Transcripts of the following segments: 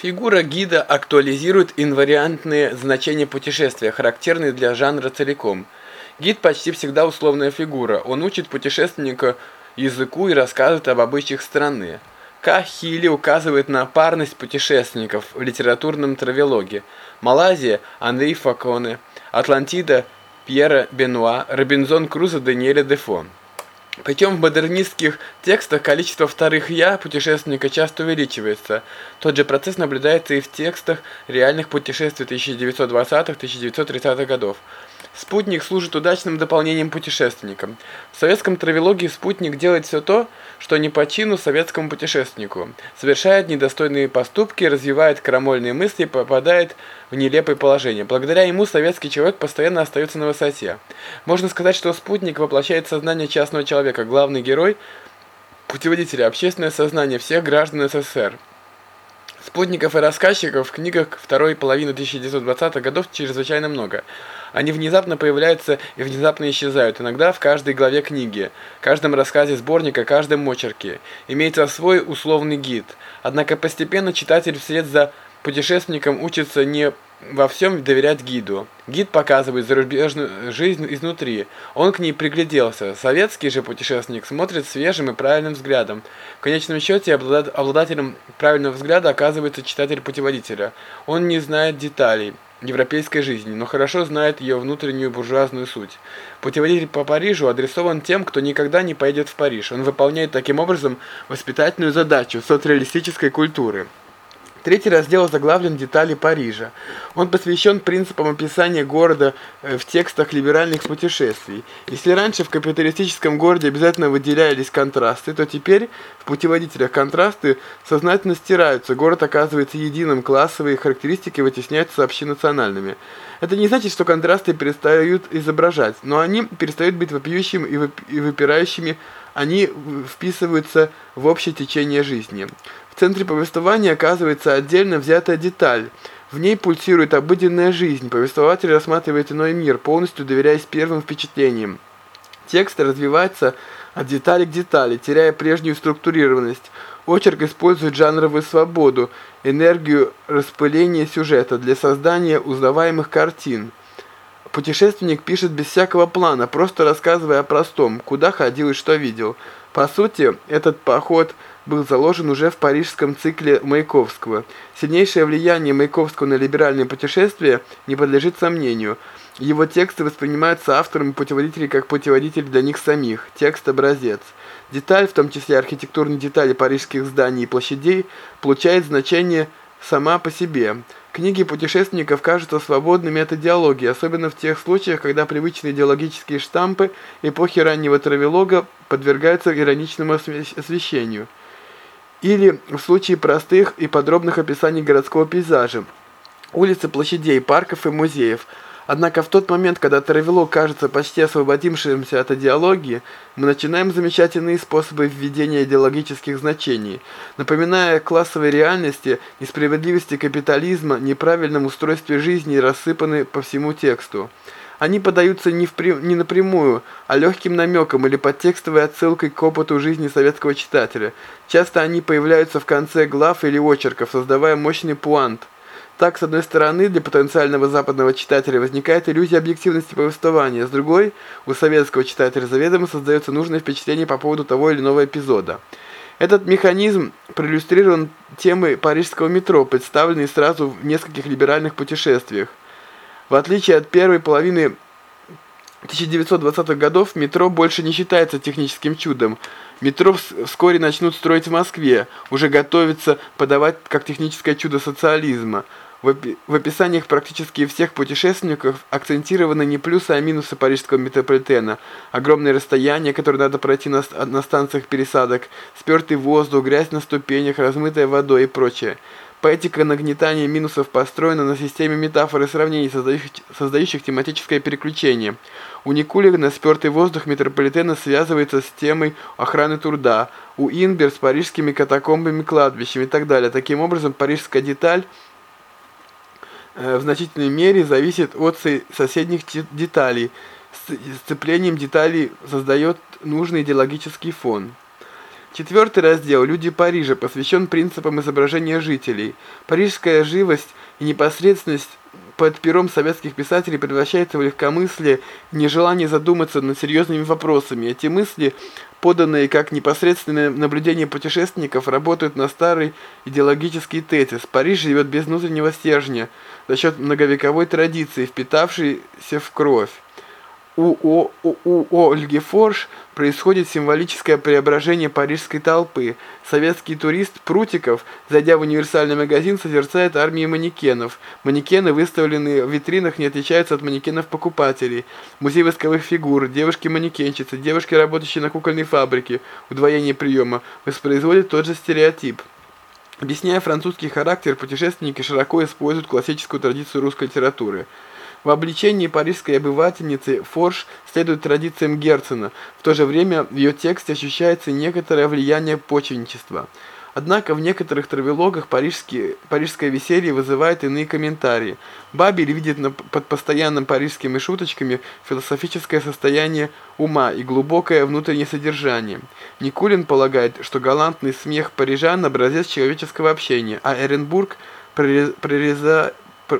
Фигура гида актуализирует инвариантные значения путешествия, характерные для жанра целиком. Гид почти всегда условная фигура. Он учит путешественника языку и рассказывает об обычаях страны. К. Хилли указывает на парность путешественников в литературном травелоге. Малайзия – Анри Факоне, Атлантида – Пьера Бенуа, Робинзон Крузо – Даниэля Дефо. Причем в модернистских текстах количество вторых «я» путешественника часто увеличивается. Тот же процесс наблюдается и в текстах реальных путешествий 1920-1930-х годов. Спутник служит удачным дополнением путешественникам. В советском травелогии спутник делает все то, что не по чину советскому путешественнику. Совершает недостойные поступки, развивает крамольные мысли попадает в нелепое положение. Благодаря ему советский человек постоянно остается на высоте. Можно сказать, что спутник воплощает сознание частного человека, главный герой – путеводителя, общественное сознание всех граждан СССР. Спутников и рассказчиков в книгах второй половины 1920-х годов чрезвычайно много. Они внезапно появляются и внезапно исчезают, иногда в каждой главе книги, каждом рассказе сборника, каждом очерке. Имеется свой условный гид. Однако постепенно читатель вслед за путешественником учится не во всем доверять гиду. Гид показывает зарубежную жизнь изнутри. Он к ней пригляделся. Советский же путешественник смотрит свежим и правильным взглядом. В конечном счете обладателем правильного взгляда оказывается читатель путеводителя. Он не знает деталей европейской жизни, но хорошо знает ее внутреннюю буржуазную суть. Путеводитель по Парижу адресован тем, кто никогда не поедет в Париж. Он выполняет таким образом воспитательную задачу соцреалистической культуры. Третий раздел заглавлен «Детали Парижа». Он посвящен принципам описания города э, в текстах либеральных путешествий. Если раньше в капиталистическом городе обязательно выделялись контрасты, то теперь в путеводителях контрасты сознательно стираются. Город оказывается единым, классовые характеристики вытесняются общенациональными. Это не значит, что контрасты перестают изображать, но они перестают быть вопиющими и выпирающими, они вписываются в общее течение жизни. В центре повествования оказывается отдельно взятая деталь. В ней пульсирует обыденная жизнь. Повествователь рассматривает иной мир, полностью доверяясь первым впечатлениям. Текст развивается от детали к детали, теряя прежнюю структурированность. Очерк использует жанровую свободу, энергию распыления сюжета для создания узнаваемых картин. Путешественник пишет без всякого плана, просто рассказывая о простом, куда ходил и что видел. По сути, этот поход – был заложен уже в парижском цикле Маяковского. Сильнейшее влияние Маяковского на либеральные путешествия не подлежит сомнению. Его тексты воспринимаются авторами путеводителей как путеводитель для них самих, текст-образец. Деталь, в том числе архитектурные детали парижских зданий и площадей, получает значение сама по себе. Книги путешественников кажутся свободными от идеологии, особенно в тех случаях, когда привычные идеологические штампы эпохи раннего травелога подвергаются ироничному освещению или в случае простых и подробных описаний городского пейзажа, улицы, площадей, парков и музеев. Однако в тот момент, когда Таравело кажется почти освободившимся от идеологии, мы начинаем замечать иные способы введения идеологических значений, напоминая классовой реальности, несправедливости капитализма, неправильном устройстве жизни, рассыпаны по всему тексту. Они подаются не, впря... не напрямую, а легким намеком или подтекстовой отсылкой к опыту жизни советского читателя. Часто они появляются в конце глав или очерков, создавая мощный пуант. Так, с одной стороны, для потенциального западного читателя возникает иллюзия объективности повествования, с другой, у советского читателя заведомо создается нужное впечатление по поводу того или иного эпизода. Этот механизм проиллюстрирован темой парижского метро, представленной сразу в нескольких либеральных путешествиях. В отличие от первой половины 1920-х годов, метро больше не считается техническим чудом. Метро вскоре начнут строить в Москве, уже готовится подавать как техническое чудо социализма. В описаниях практически всех путешественников акцентированы не плюсы, а минусы парижского метрополитена. Огромные расстояния, которые надо пройти на, на станциях пересадок, спертый воздух, грязь на ступенях, размытая водой и прочее. Поэтика нагнетания минусов построена на системе метафор и сравнений, создающих, создающих тематическое переключение. У Никулина спертый воздух метрополитена связывается с темой охраны труда, у Инбер с парижскими катакомбами, кладбищами и так далее. Таким образом, парижская деталь в значительной мере зависит от соседних деталей. Сцеплением деталей создает нужный идеологический фон. Четвертый раздел «Люди Парижа» посвящен принципам изображения жителей. Парижская живость и непосредственность под пером советских писателей превращается в легкомыслие нежелание задуматься над серьезными вопросами. Эти мысли, поданные как непосредственное наблюдение путешественников, работают на старый идеологический тезис. Париж живет без внутреннего стержня, за счет многовековой традиции, впитавшейся в кровь. У, у, у, у Ольги Форш происходит символическое преображение парижской толпы. Советский турист Прутиков, зайдя в универсальный магазин, созерцает армии манекенов. Манекены, выставленные в витринах, не отличаются от манекенов покупателей. Музей восковых фигур, девушки-манекенщицы, девушки, работающие на кукольной фабрике, удвоение приема, воспроизводят тот же стереотип. Объясняя французский характер, путешественники широко используют классическую традицию русской литературы – в обличении парижской обывательницы Форш следует традициям Герцена, в то же время в ее тексте ощущается некоторое влияние почвенничества. Однако в некоторых травелогах парижские, парижское веселье вызывает иные комментарии. Бабель видит на, под постоянным парижскими шуточками философическое состояние ума и глубокое внутреннее содержание. Никулин полагает, что галантный смех парижан – образец человеческого общения, а Эренбург прореза,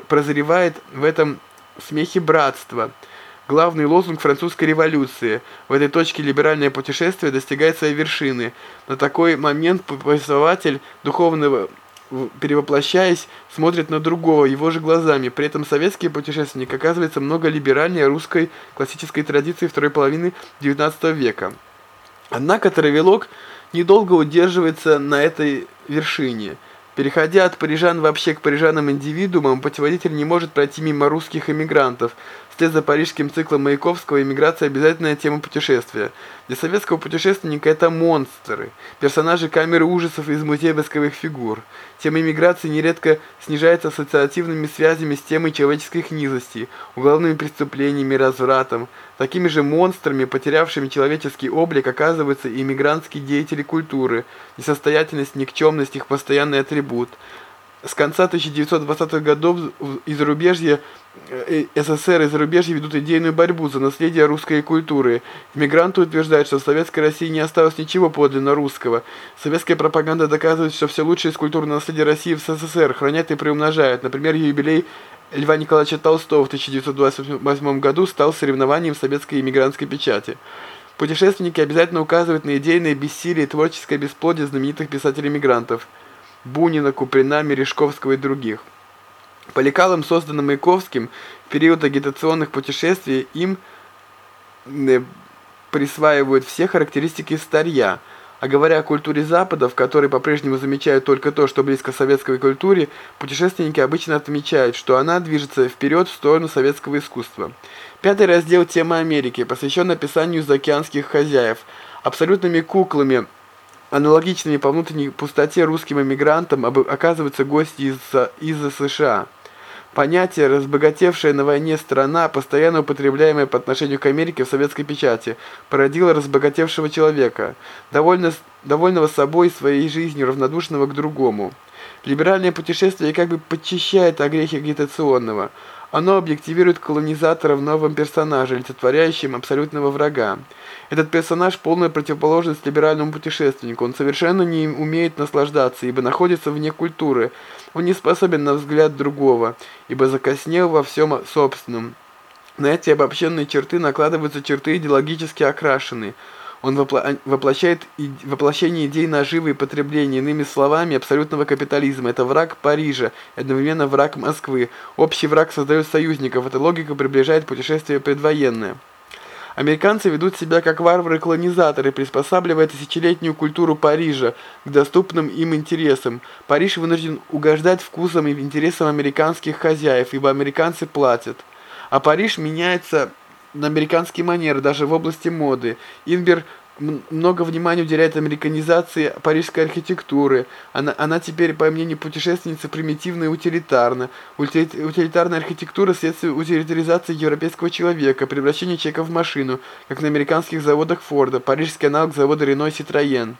прозревает в этом смехе братства. Главный лозунг французской революции. В этой точке либеральное путешествие достигает своей вершины. На такой момент повествователь духовного перевоплощаясь, смотрит на другого его же глазами. При этом советский путешественник оказывается много либеральнее русской классической традиции второй половины XIX века. Однако Травелок недолго удерживается на этой вершине – Переходя от парижан вообще к парижанам-индивидуумам, путеводитель не может пройти мимо русских эмигрантов. Вслед за парижским циклом Маяковского иммиграция – обязательная тема путешествия. Для советского путешественника это монстры, персонажи камеры ужасов из музея восковых фигур. Тема иммиграции нередко снижается ассоциативными связями с темой человеческой низости, уголовными преступлениями, развратом. Такими же монстрами, потерявшими человеческий облик, оказываются и иммигрантские деятели культуры. Несостоятельность, никчемность – их постоянный атрибут. С конца 1920-х годов из зарубежья э, СССР и зарубежья ведут идейную борьбу за наследие русской культуры. Иммигранты утверждают, что в Советской России не осталось ничего подлинно русского. Советская пропаганда доказывает, что все лучшее из культурного наследия России в СССР хранят и приумножают. Например, юбилей Льва Николаевича Толстого в 1928 году стал соревнованием советской иммигрантской печати. Путешественники обязательно указывают на идейное бессилие и творческое бесплодие знаменитых писателей-мигрантов Бунина, Куприна, Мережковского и других. По лекалам, созданным Маяковским в период агитационных путешествий, им э, присваивают все характеристики старья – а говоря о культуре Запада, в которой по-прежнему замечают только то, что близко советской культуре, путешественники обычно отмечают, что она движется вперед в сторону советского искусства. Пятый раздел «Тема Америки» посвящен описанию заокеанских хозяев. Абсолютными куклами, аналогичными по внутренней пустоте русским эмигрантам, оказываются гости из, из США. Понятие «разбогатевшая на войне страна», постоянно употребляемое по отношению к Америке в советской печати, породило разбогатевшего человека, довольно, довольного собой своей жизнью, равнодушного к другому. Либеральное путешествие как бы подчищает огрехи агитационного – оно объективирует колонизатора в новом персонаже, олицетворяющем абсолютного врага. Этот персонаж – полная противоположность либеральному путешественнику. Он совершенно не умеет наслаждаться, ибо находится вне культуры. Он не способен на взгляд другого, ибо закоснел во всем собственном. На эти обобщенные черты накладываются черты идеологически окрашенные – он воплощает воплощение идей наживы и потребления, иными словами, абсолютного капитализма. Это враг Парижа, одновременно враг Москвы. Общий враг создает союзников. Эта логика приближает путешествие предвоенное. Американцы ведут себя как варвары-колонизаторы, приспосабливая тысячелетнюю культуру Парижа к доступным им интересам. Париж вынужден угождать вкусам и интересам американских хозяев, ибо американцы платят. А Париж меняется на американский манер, даже в области моды. Инбер много внимания уделяет американизации парижской архитектуры. Она, она теперь, по мнению путешественницы, примитивна и утилитарна. Утилитарная архитектура – следствие утилитаризации европейского человека, превращения человека в машину, как на американских заводах Форда, парижский аналог завода Рено и Ситроен.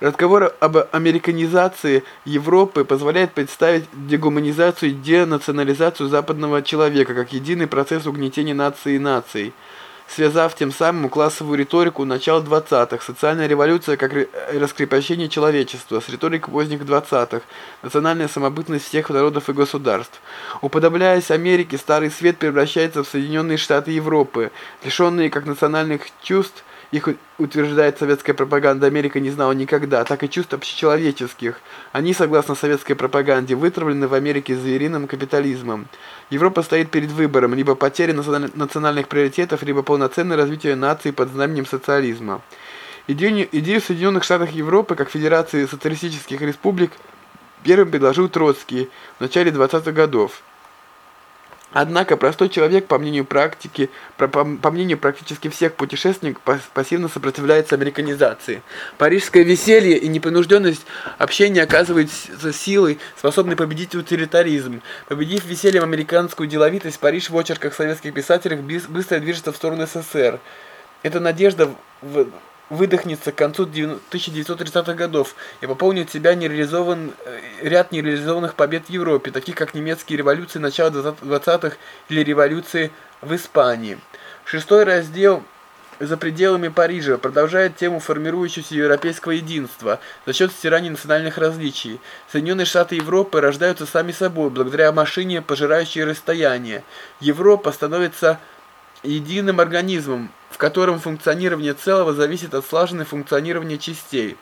Разговор об американизации Европы позволяет представить дегуманизацию и денационализацию западного человека как единый процесс угнетения нации и наций. связав тем самым классовую риторику начала 20-х, социальная революция как раскрепощение человечества с риторикой поздних 20-х, национальная самобытность всех народов и государств. Уподобляясь Америке, Старый Свет превращается в Соединенные Штаты Европы, лишенные как национальных чувств, их утверждает советская пропаганда, Америка не знала никогда, так и чувств общечеловеческих. Они, согласно советской пропаганде, вытравлены в Америке звериным капитализмом. Европа стоит перед выбором либо потери национальных приоритетов, либо полноценное развитие нации под знаменем социализма. Идею, идею Соединенных Штатов Европы как Федерации социалистических республик первым предложил Троцкий в начале 20-х годов. Однако простой человек, по мнению практики, по, по мнению практически всех путешественников, пассивно сопротивляется американизации. Парижское веселье и непринужденность общения оказываются силой, способной победить утилитаризм. Победив весельем американскую деловитость, Париж в очерках советских писателей быстро движется в сторону СССР. Эта надежда в выдохнется к концу 1930-х годов и пополнит себя нереализован, э, ряд нереализованных побед в Европе, таких как немецкие революции начала 20-х или революции в Испании. Шестой раздел «За пределами Парижа» продолжает тему формирующегося европейского единства за счет стирания национальных различий. Соединенные Штаты Европы рождаются сами собой, благодаря машине, пожирающей расстояние. Европа становится единым организмом, в котором функционирование целого зависит от слаженного функционирования частей.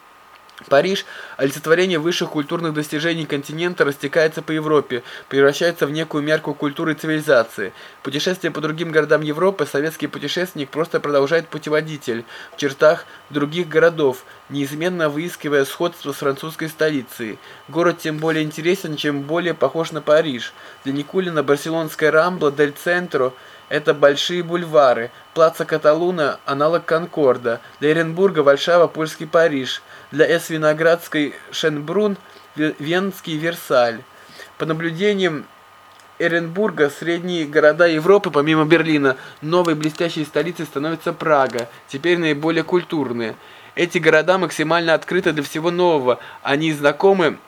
Париж, олицетворение высших культурных достижений континента, растекается по Европе, превращается в некую мерку культуры и цивилизации. Путешествие по другим городам Европы советский путешественник просто продолжает путеводитель в чертах других городов, неизменно выискивая сходство с французской столицей. Город тем более интересен, чем более похож на Париж. Для Никулина барселонская Рамбла дель Центро – это большие бульвары. Плаца Каталуна – аналог Конкорда. Для Оренбурга – Варшава, польский Париж. Для С. Виноградской – Шенбрун, Венский Версаль. По наблюдениям Эренбурга, средние города Европы, помимо Берлина, новой блестящей столицей становится Прага, теперь наиболее культурные. Эти города максимально открыты для всего нового, они знакомы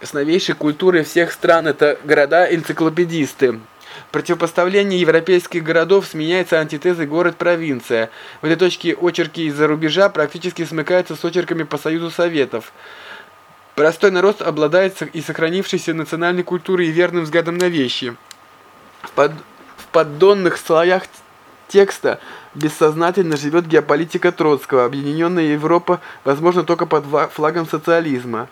с новейшей культурой всех стран, это города-энциклопедисты. Противопоставление европейских городов сменяется антитезой город-провинция. В этой точке очерки из-за рубежа практически смыкаются с очерками по Союзу Советов. Простой народ обладает и сохранившейся национальной культурой и верным взглядом на вещи. В, под, в поддонных слоях текста бессознательно живет геополитика Троцкого. Объединенная Европа возможно только под флагом социализма.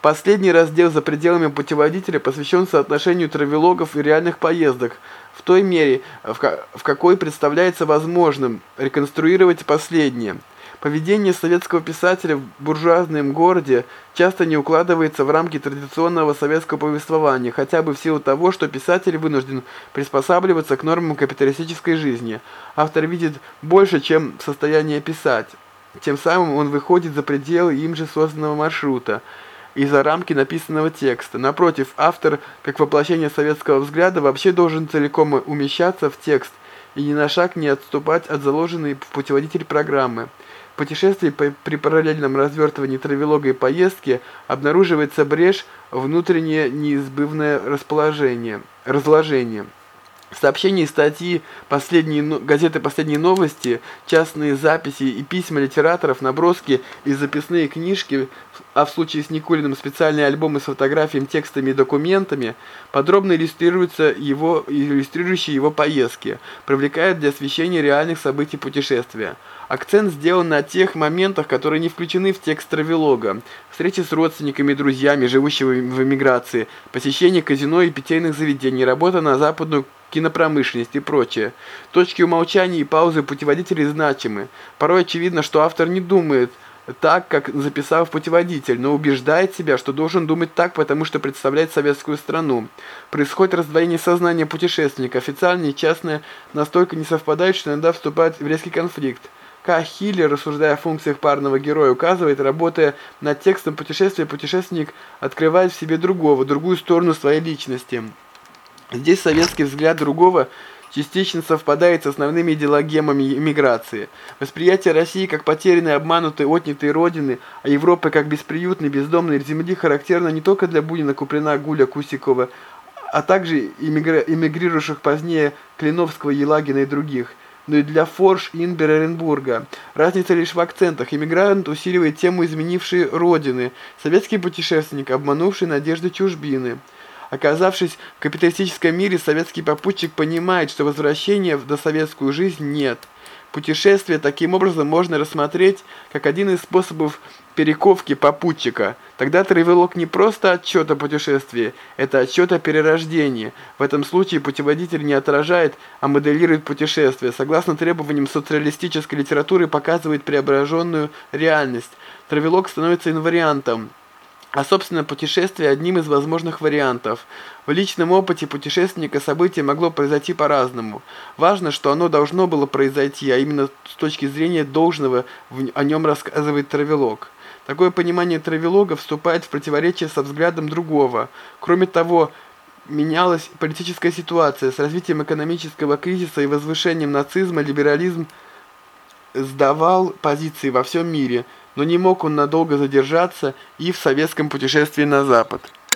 Последний раздел за пределами путеводителя посвящен соотношению травелогов и реальных поездок, в той мере, в, в какой представляется возможным реконструировать последнее. Поведение советского писателя в буржуазном городе часто не укладывается в рамки традиционного советского повествования, хотя бы в силу того, что писатель вынужден приспосабливаться к нормам капиталистической жизни. Автор видит больше, чем состояние писать. Тем самым он выходит за пределы им же созданного маршрута – и за рамки написанного текста. Напротив, автор, как воплощение советского взгляда, вообще должен целиком умещаться в текст и ни на шаг не отступать от заложенной в путеводитель программы. В путешествии при параллельном развертывании травелога и поездки обнаруживается брешь внутреннее неизбывное расположение, разложение. Сообщения и статьи, последние, газеты «Последние новости», частные записи и письма литераторов, наброски и записные книжки, а в случае с Никулиным специальные альбомы с фотографиями, текстами и документами, подробно иллюстрируются его, иллюстрирующие его поездки, привлекают для освещения реальных событий путешествия. Акцент сделан на тех моментах, которые не включены в текст травелога. Встречи с родственниками и друзьями, живущими в эмиграции, посещение казино и питейных заведений, работа на западную кинопромышленность и прочее. Точки умолчания и паузы путеводителей значимы. Порой очевидно, что автор не думает так, как записал путеводитель, но убеждает себя, что должен думать так, потому что представляет советскую страну. Происходит раздвоение сознания путешественника, официальное и частное настолько не совпадают, что иногда вступает в резкий конфликт. К. Хиллер, рассуждая о функциях парного героя, указывает, работая над текстом путешествия, путешественник открывает в себе другого, другую сторону своей личности. Здесь советский взгляд другого частично совпадает с основными идеологемами иммиграции. Восприятие России как потерянной, обманутой, отнятой родины, а Европы как бесприютной, бездомной земли характерно не только для Бунина, Куприна, Гуля, Кусикова, а также эмигрирующих позднее Клиновского, Елагина и других. но и для Форш, Инбера, Оренбурга. Разница лишь в акцентах. Иммигрант усиливает тему изменившей родины, советский путешественник, обманувший надежды чужбины. Оказавшись в капиталистическом мире, советский попутчик понимает, что возвращения в досоветскую жизнь нет. Путешествие таким образом можно рассмотреть как один из способов перековки попутчика. Тогда тревелок не просто отчет о путешествии, это отчет о перерождении. В этом случае путеводитель не отражает, а моделирует путешествие. Согласно требованиям социалистической литературы показывает преображенную реальность. Тревелок становится инвариантом а собственно путешествие одним из возможных вариантов. В личном опыте путешественника событие могло произойти по-разному. Важно, что оно должно было произойти, а именно с точки зрения должного о нем рассказывает травелог. Такое понимание травелога вступает в противоречие со взглядом другого. Кроме того, менялась политическая ситуация. С развитием экономического кризиса и возвышением нацизма либерализм сдавал позиции во всем мире – но не мог он надолго задержаться и в советском путешествии на запад.